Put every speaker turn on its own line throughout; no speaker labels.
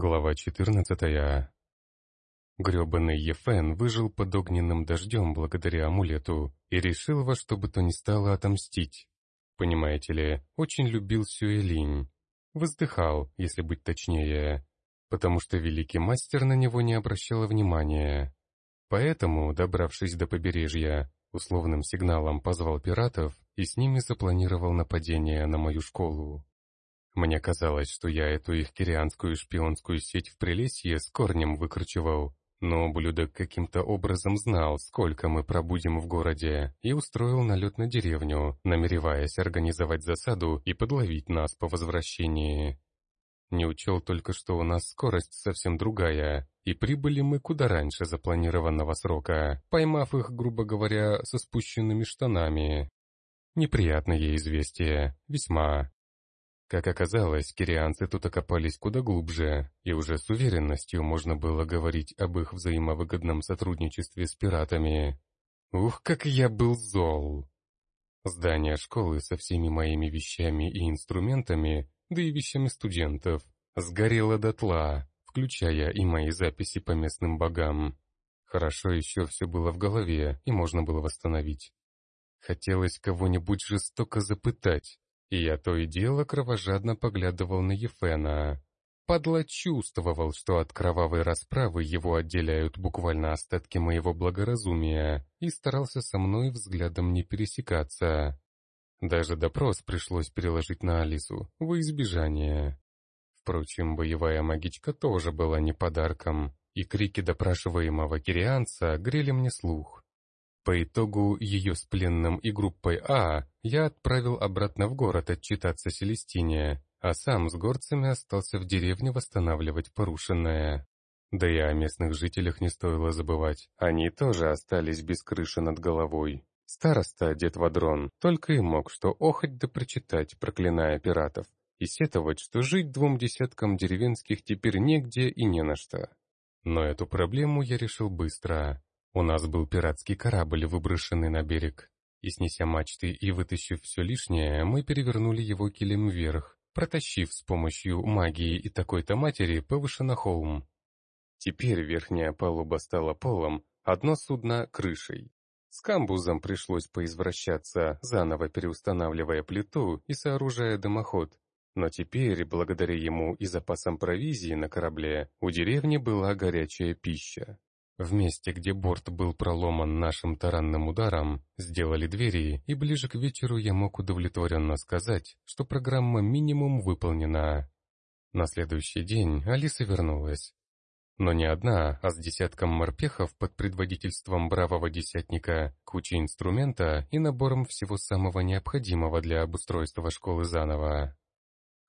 Глава 14. Грёбаный Ефен выжил под огненным дождем благодаря амулету и решил во что бы то ни стало отомстить. Понимаете ли, очень любил Сюэлинь. Воздыхал, если быть точнее, потому что великий мастер на него не обращал внимания. Поэтому, добравшись до побережья, условным сигналом позвал пиратов и с ними запланировал нападение на мою школу. Мне казалось, что я эту их кирианскую шпионскую сеть в Прелесье с корнем выкручивал, но ублюдок каким-то образом знал, сколько мы пробудем в городе, и устроил налет на деревню, намереваясь организовать засаду и подловить нас по возвращении. Не учел только, что у нас скорость совсем другая, и прибыли мы куда раньше запланированного срока, поймав их, грубо говоря, со спущенными штанами. Неприятное известие, весьма. Как оказалось, кирианцы тут окопались куда глубже, и уже с уверенностью можно было говорить об их взаимовыгодном сотрудничестве с пиратами. Ух, как я был зол! Здание школы со всеми моими вещами и инструментами, да и вещами студентов, сгорело дотла, включая и мои записи по местным богам. Хорошо еще все было в голове, и можно было восстановить. Хотелось кого-нибудь жестоко запытать, и я то и дело кровожадно поглядывал на Ефена. Падла чувствовал, что от кровавой расправы его отделяют буквально остатки моего благоразумия, и старался со мной взглядом не пересекаться. Даже допрос пришлось переложить на Алису, во избежание. Впрочем, боевая магичка тоже была не подарком, и крики допрашиваемого кирианца грели мне слух. По итогу ее с пленным и группой А я отправил обратно в город отчитаться Селестине, а сам с горцами остался в деревне восстанавливать порушенное. Да и о местных жителях не стоило забывать. Они тоже остались без крыши над головой. Староста, дед Вадрон, только и мог что охоть да прочитать, проклиная пиратов, и сетовать, что жить двум десяткам деревенских теперь негде и не на что. Но эту проблему я решил быстро. У нас был пиратский корабль, выброшенный на берег. И снеся мачты и вытащив все лишнее, мы перевернули его килем вверх, протащив с помощью магии и такой-то матери повыше на холм. Теперь верхняя палуба стала полом, одно судно — крышей. С камбузом пришлось поизвращаться, заново переустанавливая плиту и сооружая дымоход. Но теперь, благодаря ему и запасам провизии на корабле, у деревни была горячая пища. В месте, где борт был проломан нашим таранным ударом, сделали двери, и ближе к вечеру я мог удовлетворенно сказать, что программа минимум выполнена. На следующий день Алиса вернулась. Но не одна, а с десятком морпехов под предводительством бравого десятника, кучей инструмента и набором всего самого необходимого для обустройства школы заново.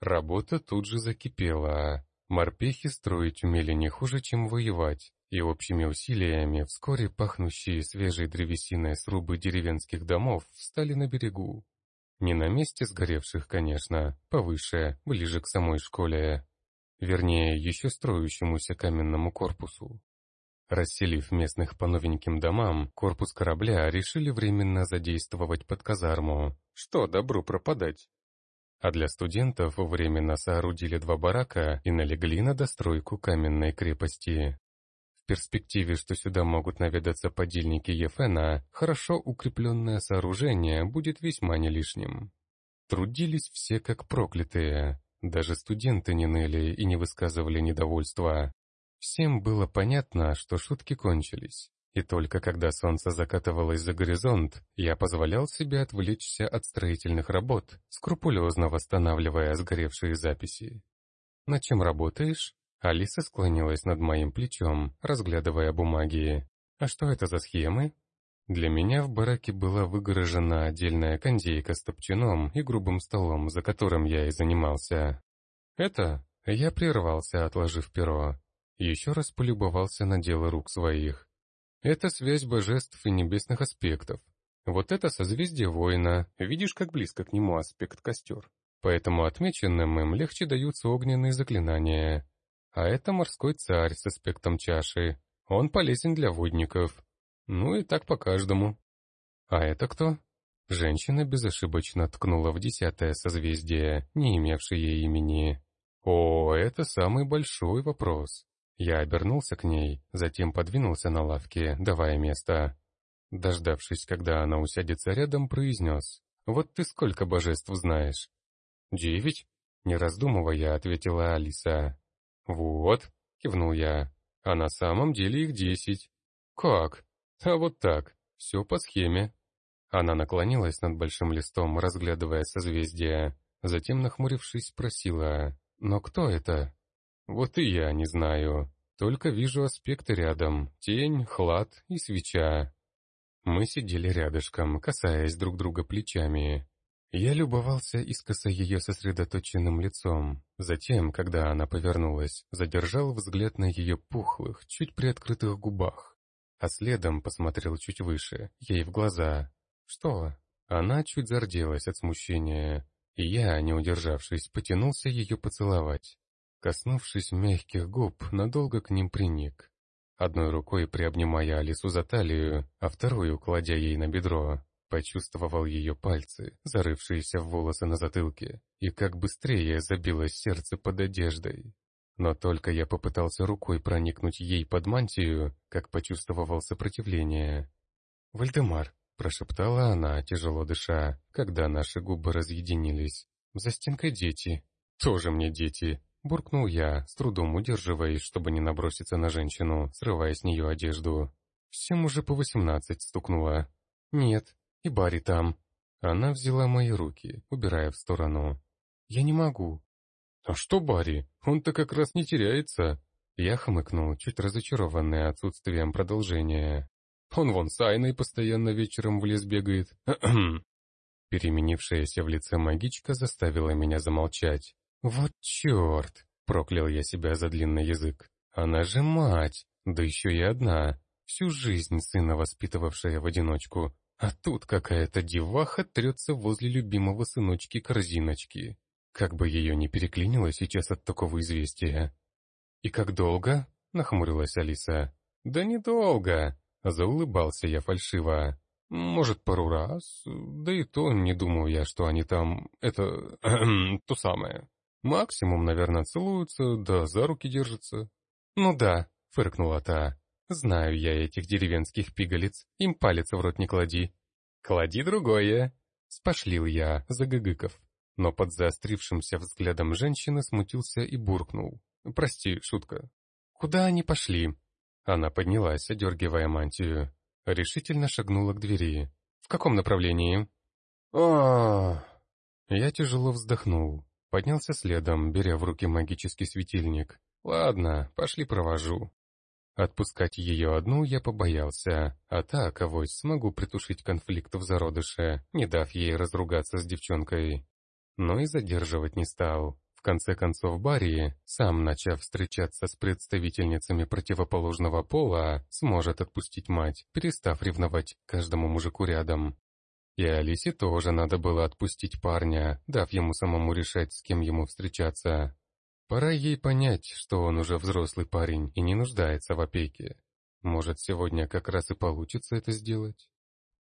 Работа тут же закипела. Морпехи строить умели не хуже, чем воевать и общими усилиями вскоре пахнущие свежей древесиной срубы деревенских домов встали на берегу. Не на месте сгоревших, конечно, повыше, ближе к самой школе. Вернее, еще строящемуся каменному корпусу. Расселив местных по новеньким домам, корпус корабля решили временно задействовать под казарму. Что добру пропадать? А для студентов временно соорудили два барака и налегли на достройку каменной крепости перспективе, что сюда могут наведаться подельники Ефена, хорошо укрепленное сооружение будет весьма не лишним. Трудились все как проклятые, даже студенты не ныли и не высказывали недовольства. Всем было понятно, что шутки кончились. И только когда солнце закатывалось за горизонт, я позволял себе отвлечься от строительных работ, скрупулезно восстанавливая сгоревшие записи. «На чем работаешь?» Алиса склонилась над моим плечом, разглядывая бумаги. «А что это за схемы?» Для меня в бараке была выгорожена отдельная кондейка с топчаном и грубым столом, за которым я и занимался. «Это?» Я прервался, отложив перо. Еще раз полюбовался на дело рук своих. Это связь божеств и небесных аспектов. Вот это созвездие воина, видишь, как близко к нему аспект костер. Поэтому отмеченным им легче даются огненные заклинания. А это морской царь с аспектом чаши. Он полезен для водников. Ну и так по каждому. А это кто? Женщина безошибочно ткнула в десятое созвездие, не имевшее имени. О, это самый большой вопрос. Я обернулся к ней, затем подвинулся на лавке, давая место. Дождавшись, когда она усядется рядом, произнес. «Вот ты сколько божеств знаешь?» «Девять?» Не раздумывая, ответила Алиса. «Вот», — кивнул я, — «а на самом деле их десять». «Как?» «А вот так, все по схеме». Она наклонилась над большим листом, разглядывая созвездия. Затем, нахмурившись, спросила, «Но кто это?» «Вот и я не знаю. Только вижу аспекты рядом. Тень, хлад и свеча». Мы сидели рядышком, касаясь друг друга плечами. Я любовался искоса ее сосредоточенным лицом. Затем, когда она повернулась, задержал взгляд на ее пухлых, чуть приоткрытых губах. А следом посмотрел чуть выше, ей в глаза. Что? Она чуть зарделась от смущения, и я, не удержавшись, потянулся ее поцеловать. Коснувшись мягких губ, надолго к ним приник. Одной рукой приобнимая Алису за талию, а вторую кладя ей на бедро, Почувствовал ее пальцы, зарывшиеся в волосы на затылке, и как быстрее забилось сердце под одеждой. Но только я попытался рукой проникнуть ей под мантию, как почувствовал сопротивление. «Вальдемар», — прошептала она, тяжело дыша, когда наши губы разъединились. «За стенкой дети». «Тоже мне дети», — буркнул я, с трудом удерживаясь, чтобы не наброситься на женщину, срывая с нее одежду. «Всем уже по восемнадцать стукнуло». «Нет, и Барри там». Она взяла мои руки, убирая в сторону. «Я не могу». «А что Барри? Он-то как раз не теряется». Я хмыкнул, чуть разочарованный отсутствием продолжения. «Он вон с Айной постоянно вечером в лес бегает». Переменившаяся в лице магичка заставила меня замолчать. «Вот черт!» — проклял я себя за длинный язык. «Она же мать, да еще и одна, всю жизнь сына воспитывавшая в одиночку, а тут какая-то деваха трется возле любимого сыночки-корзиночки. Как бы ее не переклинило сейчас от такого известия. «И как долго?» — нахмурилась Алиса. «Да недолго!» — заулыбался я фальшиво. «Может, пару раз, да и то не думаю я, что они там... это... то самое. Максимум, наверное, целуются, да за руки держатся». «Ну да», — фыркнула та. Знаю я этих деревенских пигалиц, им палец в рот не клади. Клади другое. Спошлил я, загыгыков. Но под заострившимся взглядом женщины смутился и буркнул. Прости, шутка. Куда они пошли? Она поднялась, одергивая мантию. Решительно шагнула к двери. В каком направлении? О, Я тяжело вздохнул. Поднялся следом, беря в руки магический светильник. Ладно, пошли провожу. Отпускать ее одну я побоялся, а так, авось, смогу притушить конфликт в зародыше, не дав ей разругаться с девчонкой. Но и задерживать не стал. В конце концов, Барри, сам начав встречаться с представительницами противоположного пола, сможет отпустить мать, перестав ревновать каждому мужику рядом. И Алисе тоже надо было отпустить парня, дав ему самому решать, с кем ему встречаться. Пора ей понять, что он уже взрослый парень и не нуждается в опеке. Может, сегодня как раз и получится это сделать?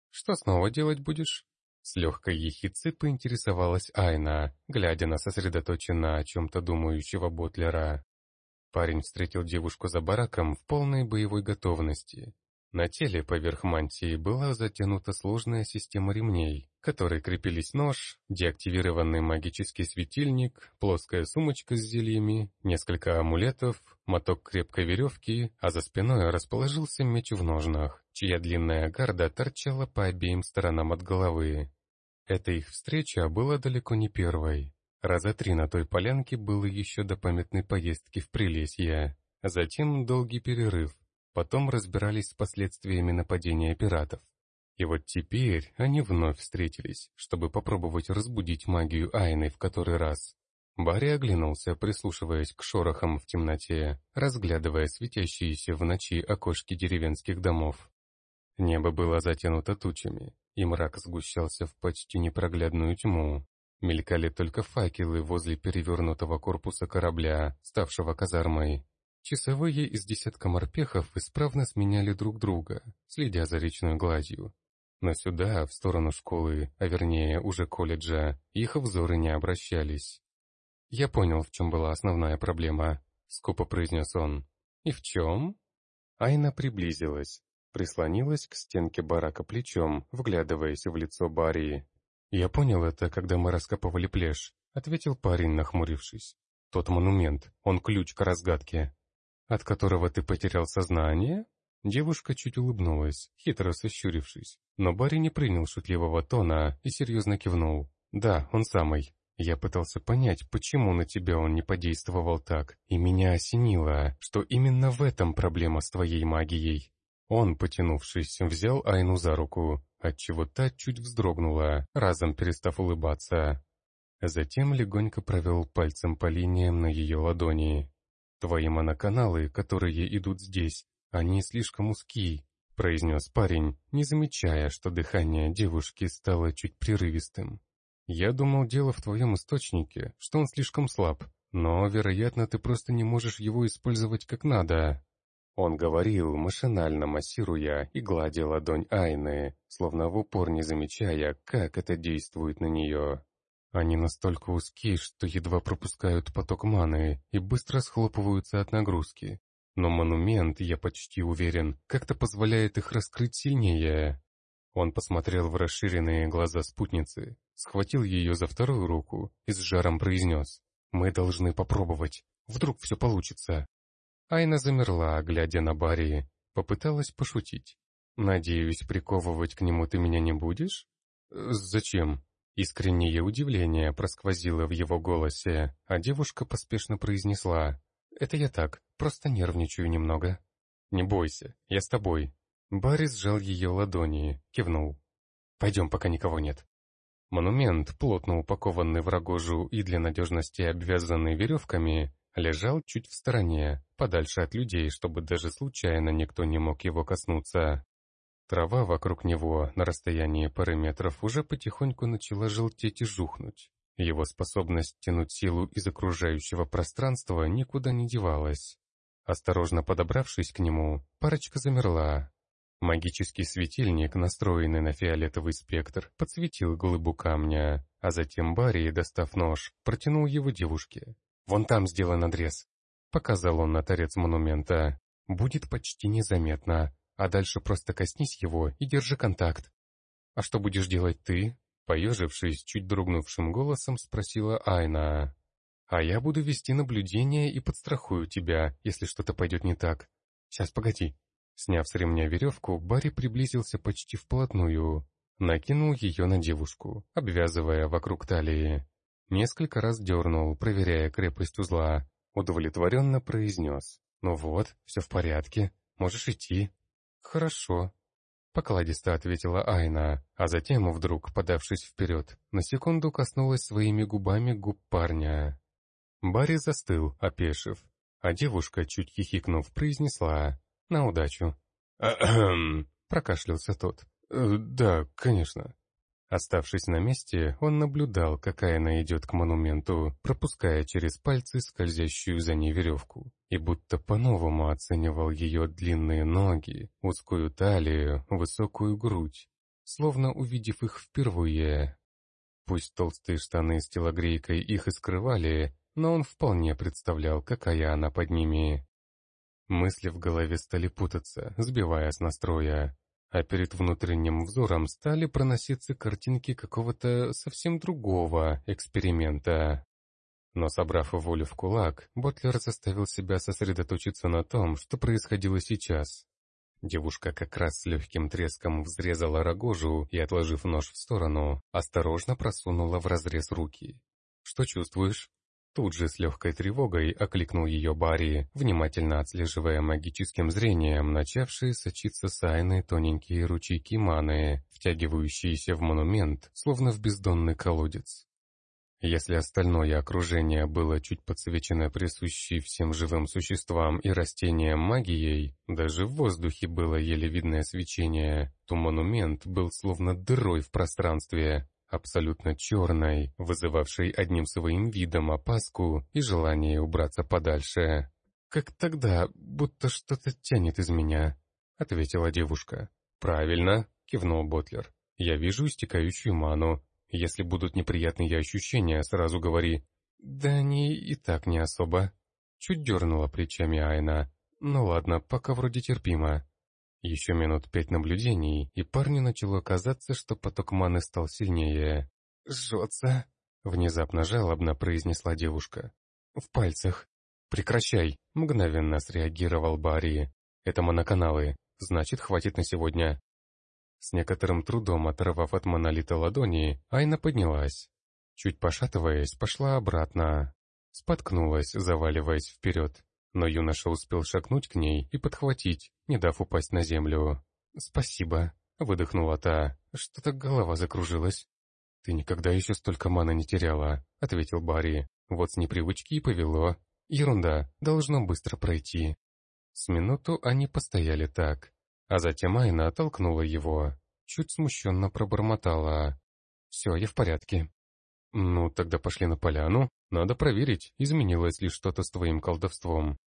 Что снова делать будешь? С легкой ехицей поинтересовалась Айна, глядя на сосредоточенно о чем-то думающего Ботлера. Парень встретил девушку за бараком в полной боевой готовности. На теле поверх мантии была затянута сложная система ремней, к которой крепились нож, деактивированный магический светильник, плоская сумочка с зельями, несколько амулетов, моток крепкой веревки, а за спиной расположился меч в ножнах, чья длинная гарда торчала по обеим сторонам от головы. Эта их встреча была далеко не первой. Раза три на той полянке было еще до памятной поездки в Прилесье, а затем долгий перерыв, Потом разбирались с последствиями нападения пиратов. И вот теперь они вновь встретились, чтобы попробовать разбудить магию Айны в который раз. Барри оглянулся, прислушиваясь к шорохам в темноте, разглядывая светящиеся в ночи окошки деревенских домов. Небо было затянуто тучами, и мрак сгущался в почти непроглядную тьму. Мелькали только факелы возле перевернутого корпуса корабля, ставшего казармой. Часовые из десятка морпехов исправно сменяли друг друга, следя за речной гладью. Но сюда, в сторону школы, а вернее уже колледжа, их взоры не обращались. «Я понял, в чем была основная проблема», — скупо произнес он. «И в чем?» Айна приблизилась, прислонилась к стенке барака плечом, вглядываясь в лицо Барри. «Я понял это, когда мы раскапывали плешь», — ответил парень, нахмурившись. «Тот монумент, он ключ к разгадке». «От которого ты потерял сознание?» Девушка чуть улыбнулась, хитро сощурившись, но Барри не принял шутливого тона и серьезно кивнул. «Да, он самый. Я пытался понять, почему на тебя он не подействовал так, и меня осенило, что именно в этом проблема с твоей магией». Он, потянувшись, взял Айну за руку, отчего та чуть вздрогнула, разом перестав улыбаться. Затем легонько провел пальцем по линиям на ее ладони. «Твои моноканалы, которые идут здесь, «Они слишком узкие», — произнес парень, не замечая, что дыхание девушки стало чуть прерывистым. «Я думал, дело в твоем источнике, что он слишком слаб, но, вероятно, ты просто не можешь его использовать как надо». Он говорил, машинально массируя и гладя ладонь Айны, словно в упор не замечая, как это действует на нее. Они настолько узкие, что едва пропускают поток маны и быстро схлопываются от нагрузки. Но монумент, я почти уверен, как-то позволяет их раскрыть сильнее. Он посмотрел в расширенные глаза спутницы, схватил ее за вторую руку и с жаром произнес. «Мы должны попробовать. Вдруг все получится». Айна замерла, глядя на Барри, попыталась пошутить. «Надеюсь, приковывать к нему ты меня не будешь?» «Зачем?» Искреннее удивление просквозило в его голосе, а девушка поспешно произнесла. «Это я так, просто нервничаю немного». «Не бойся, я с тобой». Барри сжал ее ладони, кивнул. «Пойдем, пока никого нет». Монумент, плотно упакованный в рогожу и для надежности обвязанный веревками, лежал чуть в стороне, подальше от людей, чтобы даже случайно никто не мог его коснуться. Трава вокруг него на расстоянии пары метров уже потихоньку начала желтеть и жухнуть. Его способность тянуть силу из окружающего пространства никуда не девалась. Осторожно подобравшись к нему, парочка замерла. Магический светильник, настроенный на фиолетовый спектр, подсветил глыбу камня, а затем Барри, достав нож, протянул его девушке. «Вон там сделан надрез», — показал он на торец монумента. «Будет почти незаметно, а дальше просто коснись его и держи контакт». «А что будешь делать ты?» Поежившись, чуть дрогнувшим голосом спросила Айна. «А я буду вести наблюдение и подстрахую тебя, если что-то пойдет не так. Сейчас, погоди». Сняв с ремня веревку, Барри приблизился почти вплотную. Накинул ее на девушку, обвязывая вокруг талии. Несколько раз дернул, проверяя крепость узла. Удовлетворенно произнес. «Ну вот, все в порядке, можешь идти». «Хорошо», Покладисто ответила Айна, а затем, вдруг подавшись вперед, на секунду коснулась своими губами губ парня. Барри застыл, опешив, а девушка, чуть хихикнув, произнесла «На удачу». «Ахм!» — прокашлялся тот. «Э, «Да, конечно». Оставшись на месте, он наблюдал, какая она идет к монументу, пропуская через пальцы скользящую за ней веревку, и будто по-новому оценивал ее длинные ноги, узкую талию, высокую грудь, словно увидев их впервые. Пусть толстые штаны с телогрейкой их и скрывали, но он вполне представлял, какая она под ними. Мысли в голове стали путаться, сбивая с настроя а перед внутренним взором стали проноситься картинки какого-то совсем другого эксперимента. Но собрав волю в кулак, Ботлер заставил себя сосредоточиться на том, что происходило сейчас. Девушка как раз с легким треском взрезала рогожу и, отложив нож в сторону, осторожно просунула в разрез руки. «Что чувствуешь?» Тут же с легкой тревогой окликнул ее Барри, внимательно отслеживая магическим зрением начавшие сочиться с Айны тоненькие ручейки маны, втягивающиеся в монумент, словно в бездонный колодец. Если остальное окружение было чуть подсвечено присущей всем живым существам и растениям магией, даже в воздухе было еле видное свечение, то монумент был словно дырой в пространстве, абсолютно черной, вызывавшей одним своим видом опаску и желание убраться подальше. «Как тогда, будто что-то тянет из меня», — ответила девушка. «Правильно», — кивнул Ботлер. «Я вижу истекающую ману. Если будут неприятные ощущения, сразу говори». Да они и так не особо. Чуть дернула плечами Айна. Ну ладно, пока вроде терпимо. Еще минут пять наблюдений, и парню начало казаться, что поток маны стал сильнее. «Жжется!» — внезапно жалобно произнесла девушка. «В пальцах». «Прекращай!» — мгновенно среагировал Барри. «Это моноканалы. Значит, хватит на сегодня». С некоторым трудом оторвав от монолита ладони, Айна поднялась. Чуть пошатываясь, пошла обратно. Споткнулась, заваливаясь вперед но юноша успел шагнуть к ней и подхватить, не дав упасть на землю. «Спасибо», — выдохнула та, — «что-то голова закружилась». «Ты никогда еще столько маны не теряла», — ответил Барри. «Вот с непривычки и повело. Ерунда, должно быстро пройти». С минуту они постояли так, а затем Айна оттолкнула его, чуть смущенно пробормотала. «Все, я в порядке». «Ну, тогда пошли на поляну. Надо проверить, изменилось ли что-то с твоим колдовством».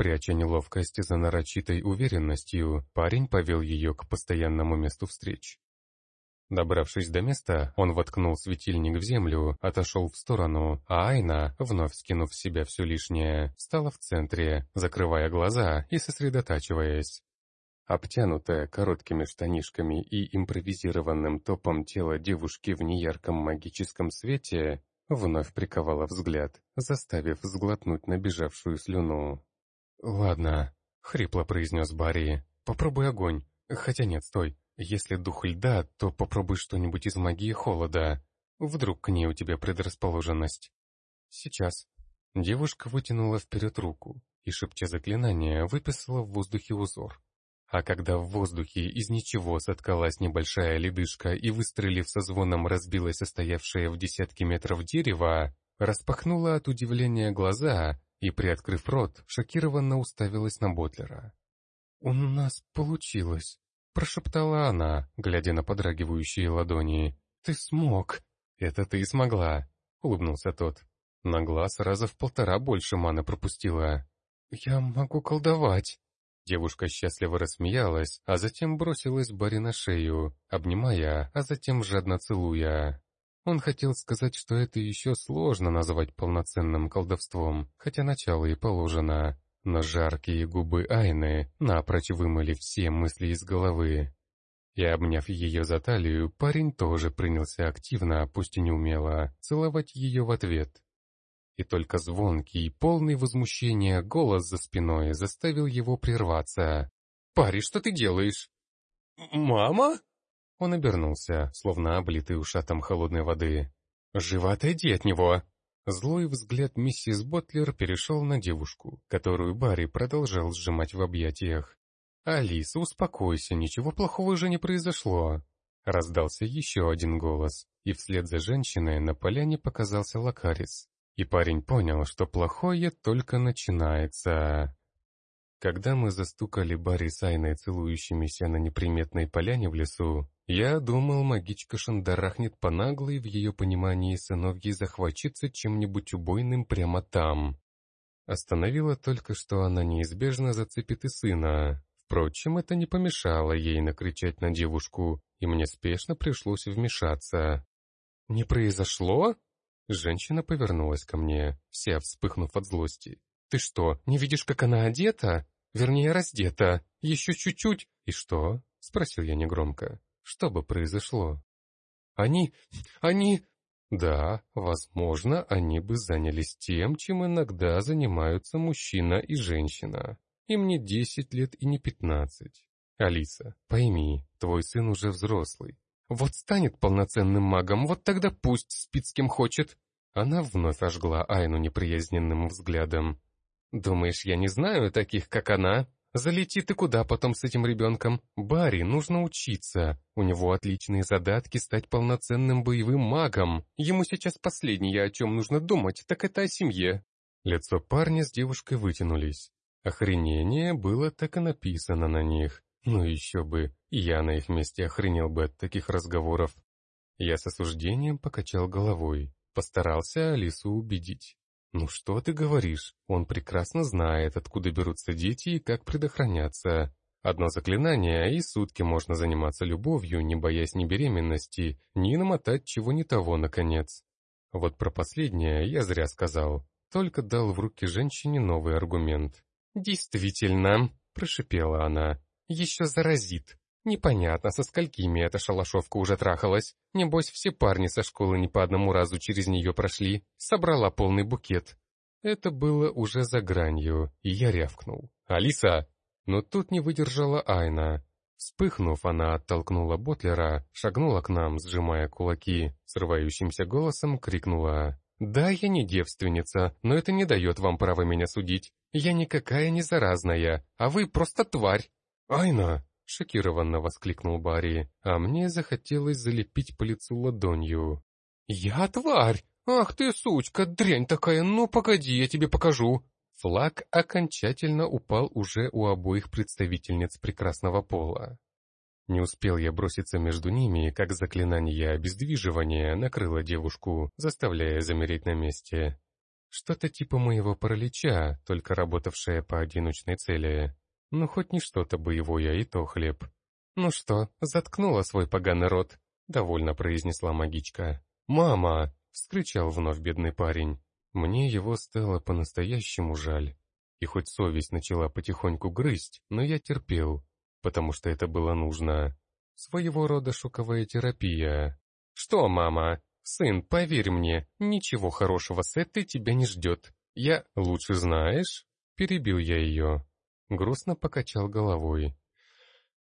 Пряча неловкость за нарочитой уверенностью, парень повел ее к постоянному месту встреч. Добравшись до места, он воткнул светильник в землю, отошел в сторону, а Айна, вновь скинув в себя все лишнее, стала в центре, закрывая глаза и сосредотачиваясь. Обтянутая короткими штанишками и импровизированным топом тело девушки в неярком магическом свете вновь приковало взгляд, заставив сглотнуть набежавшую слюну. «Ладно», — хрипло произнес Барри, — «попробуй огонь. Хотя нет, стой. Если дух льда, то попробуй что-нибудь из магии холода. Вдруг к ней у тебя предрасположенность». «Сейчас». Девушка вытянула вперед руку и, шепча заклинание, выписала в воздухе узор. А когда в воздухе из ничего соткалась небольшая ледышка и, выстрелив со звоном, разбилась состоявшее в десятки метров дерево, распахнула от удивления глаза и, приоткрыв рот, шокированно уставилась на Ботлера. «У нас получилось», — прошептала она, глядя на подрагивающие ладони. «Ты смог!» «Это ты смогла», — улыбнулся тот. На глаз раза в полтора больше маны пропустила. «Я могу колдовать», Девушка счастливо рассмеялась, а затем бросилась Барри на шею, обнимая, а затем жадно целуя. Он хотел сказать, что это еще сложно назвать полноценным колдовством, хотя начало и положено. Но жаркие губы Айны напрочь вымыли все мысли из головы. И обняв ее за талию, парень тоже принялся активно, пусть и неумело, целовать ее в ответ и только звонкий, полный возмущения голос за спиной заставил его прерваться. «Парень, что ты делаешь?» «Мама?» Он обернулся, словно облитый ушатом холодной воды. «Живо отойди от него!» Злой взгляд миссис Ботлер перешел на девушку, которую Барри продолжал сжимать в объятиях. «Алиса, успокойся, ничего плохого уже не произошло!» Раздался еще один голос, и вслед за женщиной на поляне показался Лакарис. И парень понял, что плохое только начинается. Когда мы застукали Барри с Айной целующимися на неприметной поляне в лесу, я думал, магичка шандарахнет по наглой в ее понимании сыновьей захватиться чем-нибудь убойным прямо там. Остановила только, что она неизбежно зацепит и сына. Впрочем, это не помешало ей накричать на девушку, и мне спешно пришлось вмешаться. «Не произошло?» Женщина повернулась ко мне, вся вспыхнув от злости. «Ты что, не видишь, как она одета? Вернее, раздета. Еще чуть-чуть. И что?» — спросил я негромко. «Что бы произошло?» «Они... они...» «Да, возможно, они бы занялись тем, чем иногда занимаются мужчина и женщина. Им не десять лет и не пятнадцать. Алиса, пойми, твой сын уже взрослый. Вот станет полноценным магом, вот тогда пусть спит с кем хочет. Она вновь ожгла Айну неприязненным взглядом. «Думаешь, я не знаю таких, как она? Залети ты куда потом с этим ребенком? Барри, нужно учиться. У него отличные задатки стать полноценным боевым магом. Ему сейчас последнее, о чем нужно думать, так это о семье». Лицо парня с девушкой вытянулись. Охренение было так и написано на них. Ну еще бы, я на их месте охренел бы от таких разговоров. Я с осуждением покачал головой, постарался Алису убедить. «Ну что ты говоришь? Он прекрасно знает, откуда берутся дети и как предохраняться. Одно заклинание, и сутки можно заниматься любовью, не боясь ни беременности, ни намотать чего не того, наконец. Вот про последнее я зря сказал, только дал в руки женщине новый аргумент. «Действительно», — прошипела она, — «еще заразит. Непонятно, со сколькими эта шалашовка уже трахалась. Небось, все парни со школы не по одному разу через нее прошли. Собрала полный букет. Это было уже за гранью, и я рявкнул. «Алиса!» Но тут не выдержала Айна. Вспыхнув, она оттолкнула Ботлера, шагнула к нам, сжимая кулаки, срывающимся голосом крикнула. «Да, я не девственница, но это не дает вам права меня судить. Я никакая не заразная, а вы просто тварь!» «Айна!» — шокированно воскликнул Барри, а мне захотелось залепить по лицу ладонью. «Я тварь! «Ах ты, сучка, дрянь такая, ну погоди, я тебе покажу!» Флаг окончательно упал уже у обоих представительниц прекрасного пола. Не успел я броситься между ними, как заклинание обездвиживания накрыло девушку, заставляя замереть на месте. Что-то типа моего паралича, только работавшее по одиночной цели. Ну, хоть не что-то боевое, и то хлеб. «Ну что, заткнула свой поганый рот?» — довольно произнесла магичка. «Мама!» — вскричал вновь бедный парень. Мне его стало по-настоящему жаль. И хоть совесть начала потихоньку грызть, но я терпел, потому что это было нужно. Своего рода шоковая терапия. «Что, мама? Сын, поверь мне, ничего хорошего с этой тебя не ждет. Я лучше знаешь?» Перебил я ее. Грустно покачал головой.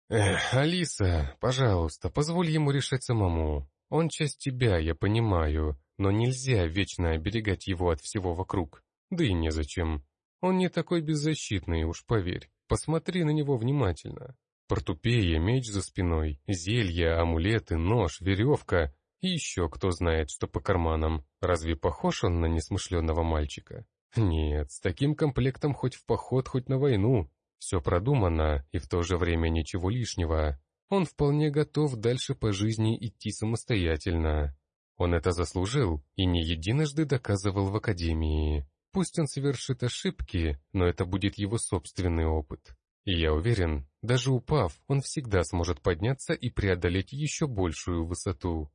«Эх, Алиса, пожалуйста, позволь ему решать самому. Он часть тебя, я понимаю, но нельзя вечно оберегать его от всего вокруг. Да и незачем. Он не такой беззащитный, уж поверь. Посмотри на него внимательно. Портупея, меч за спиной, зелья, амулеты, нож, веревка и еще кто знает, что по карманам. Разве похож он на несмышленного мальчика? Нет, с таким комплектом хоть в поход, хоть на войну. Все продумано, и в то же время ничего лишнего. Он вполне готов дальше по жизни идти самостоятельно. Он это заслужил и не единожды доказывал в академии. Пусть он совершит ошибки, но это будет его собственный опыт. И я уверен, даже упав, он всегда сможет подняться и преодолеть еще большую высоту.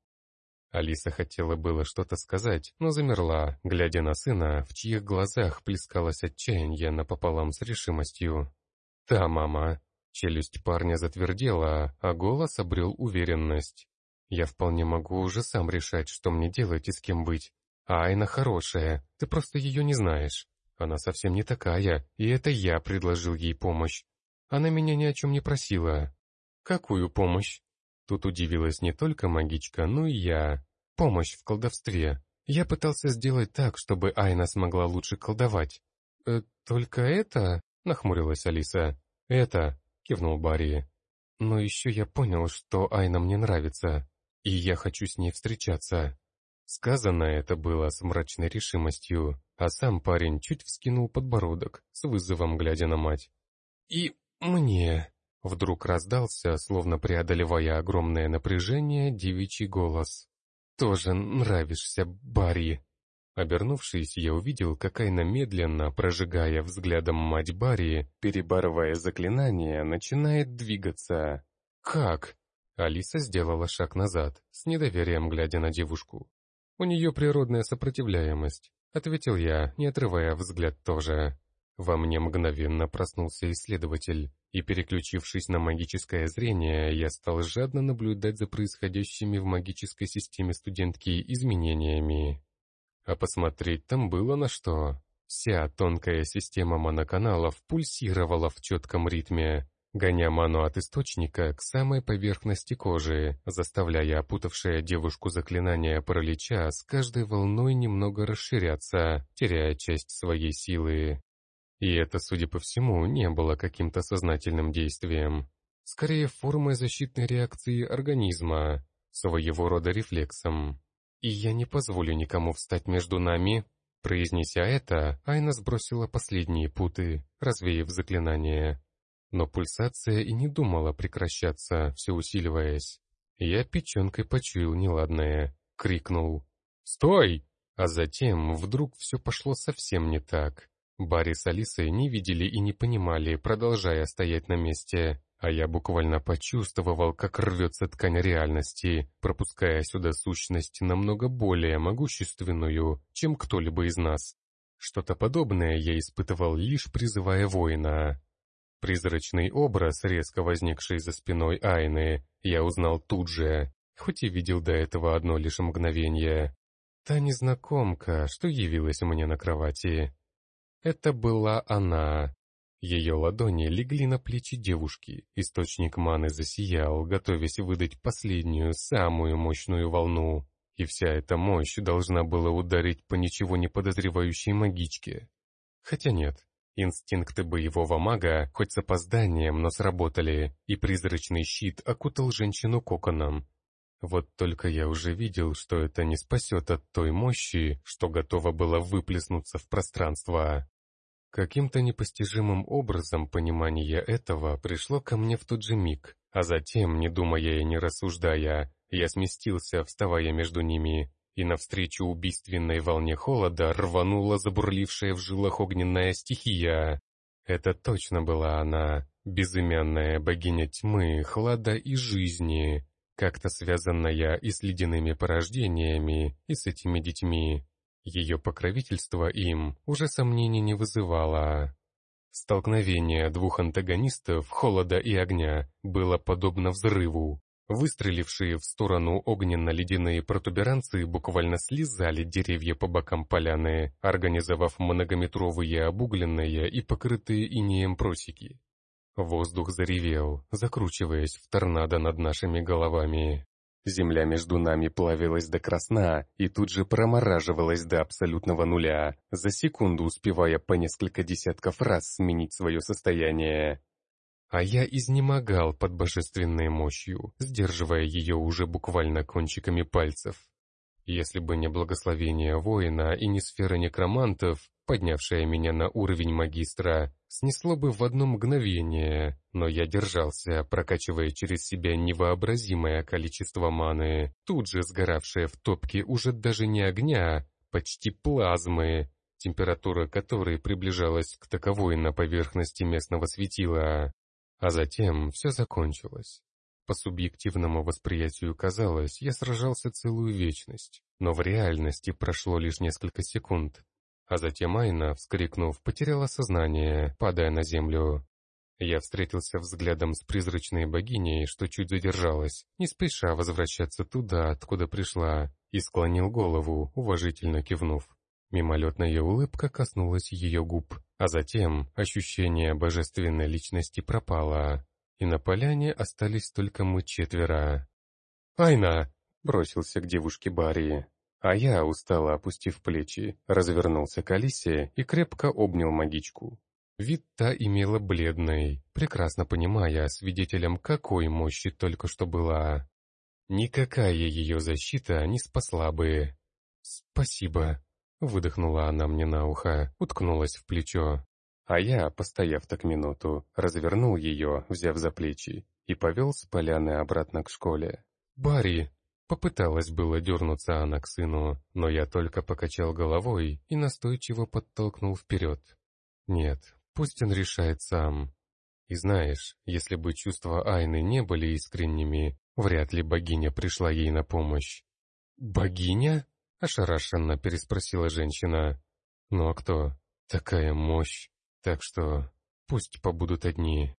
Алиса хотела было что-то сказать, но замерла, глядя на сына, в чьих глазах плескалось отчаяние напополам с решимостью. «Да, мама». Челюсть парня затвердела, а голос обрел уверенность. Я вполне могу уже сам решать, что мне делать и с кем быть. А Айна хорошая, ты просто ее не знаешь. Она совсем не такая, и это я предложил ей помощь. Она меня ни о чем не просила. Какую помощь? Тут удивилась не только магичка, но и я. Помощь в колдовстве. Я пытался сделать так, чтобы Айна смогла лучше колдовать. «Э, «Только это?» — нахмурилась Алиса. «Это», — кивнул Барри. «Но еще я понял, что Айна мне нравится и я хочу с ней встречаться». Сказано это было с мрачной решимостью, а сам парень чуть вскинул подбородок, с вызовом глядя на мать. «И мне...» Вдруг раздался, словно преодолевая огромное напряжение, девичий голос. «Тоже нравишься, Барри!» Обернувшись, я увидел, как Айна медленно, прожигая взглядом мать Барри, перебарывая заклинание, начинает двигаться. «Как?» Алиса сделала шаг назад, с недоверием глядя на девушку. «У нее природная сопротивляемость», — ответил я, не отрывая взгляд тоже. Во мне мгновенно проснулся исследователь, и, переключившись на магическое зрение, я стал жадно наблюдать за происходящими в магической системе студентки изменениями. А посмотреть там было на что. Вся тонкая система моноканалов пульсировала в четком ритме, гоня ману от источника к самой поверхности кожи, заставляя опутавшее девушку заклинание паралича с каждой волной немного расширяться, теряя часть своей силы. И это, судя по всему, не было каким-то сознательным действием. Скорее, формой защитной реакции организма, своего рода рефлексом. «И я не позволю никому встать между нами», Произнеся это, Айна сбросила последние путы, развеяв заклинание. Но пульсация и не думала прекращаться, все усиливаясь. Я печенкой почуял неладное, крикнул «Стой!» А затем вдруг все пошло совсем не так. Барри с Алисой не видели и не понимали, продолжая стоять на месте. А я буквально почувствовал, как рвется ткань реальности, пропуская сюда сущность намного более могущественную, чем кто-либо из нас. Что-то подобное я испытывал лишь призывая воина. Призрачный образ, резко возникший за спиной Айны, я узнал тут же, хоть и видел до этого одно лишь мгновение. Та незнакомка, что явилась мне на кровати. Это была она. Ее ладони легли на плечи девушки, источник маны засиял, готовясь выдать последнюю, самую мощную волну. И вся эта мощь должна была ударить по ничего не подозревающей магичке. Хотя нет, инстинкты боевого мага, хоть с опозданием, но сработали, и призрачный щит окутал женщину коконом, вот только я уже видел, что это не спасет от той мощи, что готова была выплеснуться в пространство. Каким-то непостижимым образом понимание этого пришло ко мне в тот же миг, а затем, не думая и не рассуждая, я сместился, вставая между ними, и навстречу убийственной волне холода рванула забурлившая в жилах огненная стихия. Это точно была она, безымянная богиня тьмы, хлада и жизни, как-то связанная и с ледяными порождениями, и с этими детьми. Ее покровительство им уже сомнений не вызывало. Столкновение двух антагонистов, холода и огня, было подобно взрыву. Выстрелившие в сторону огненно-ледяные протуберанцы буквально слезали деревья по бокам поляны, организовав многометровые обугленные и покрытые инеем просеки. Воздух заревел, закручиваясь в торнадо над нашими головами. Земля между нами плавилась до красна и тут же промораживалась до абсолютного нуля, за секунду успевая по несколько десятков раз сменить свое состояние. А я изнемогал под божественной мощью, сдерживая ее уже буквально кончиками пальцев. Если бы не благословение воина и не сфера некромантов, поднявшая меня на уровень магистра, снесло бы в одно мгновение, но я держался, прокачивая через себя невообразимое количество маны, тут же сгоравшее в топке уже даже не огня, почти плазмы, температура которой приближалась к таковой на поверхности местного светила. А затем все закончилось. По субъективному восприятию казалось, я сражался целую вечность, но в реальности прошло лишь несколько секунд. А затем Айна, вскрикнув, потеряла сознание, падая на землю. Я встретился взглядом с призрачной богиней, что чуть задержалась, не спеша возвращаться туда, откуда пришла, и склонил голову, уважительно кивнув. Мимолетная улыбка коснулась ее губ, а затем ощущение божественной личности пропало, и на поляне остались только мы четверо. «Айна!» — бросился к девушке Барри. А я, устало опустив плечи, развернулся к Алисе и крепко обнял магичку. Вид та имела бледный, прекрасно понимая, свидетелем какой мощи только что была. Никакая ее защита не спасла бы. «Спасибо», — выдохнула она мне на ухо, уткнулась в плечо. А я, постояв так минуту, развернул ее, взяв за плечи, и повел с поляны обратно к школе. «Барри!» Попыталась было дернуться она к сыну, но я только покачал головой и настойчиво подтолкнул вперед. «Нет, пусть он решает сам. И знаешь, если бы чувства Айны не были искренними, вряд ли богиня пришла ей на помощь». «Богиня?» — ошарашенно переспросила женщина. «Ну а кто? Такая мощь!» Так что пусть побудут одни.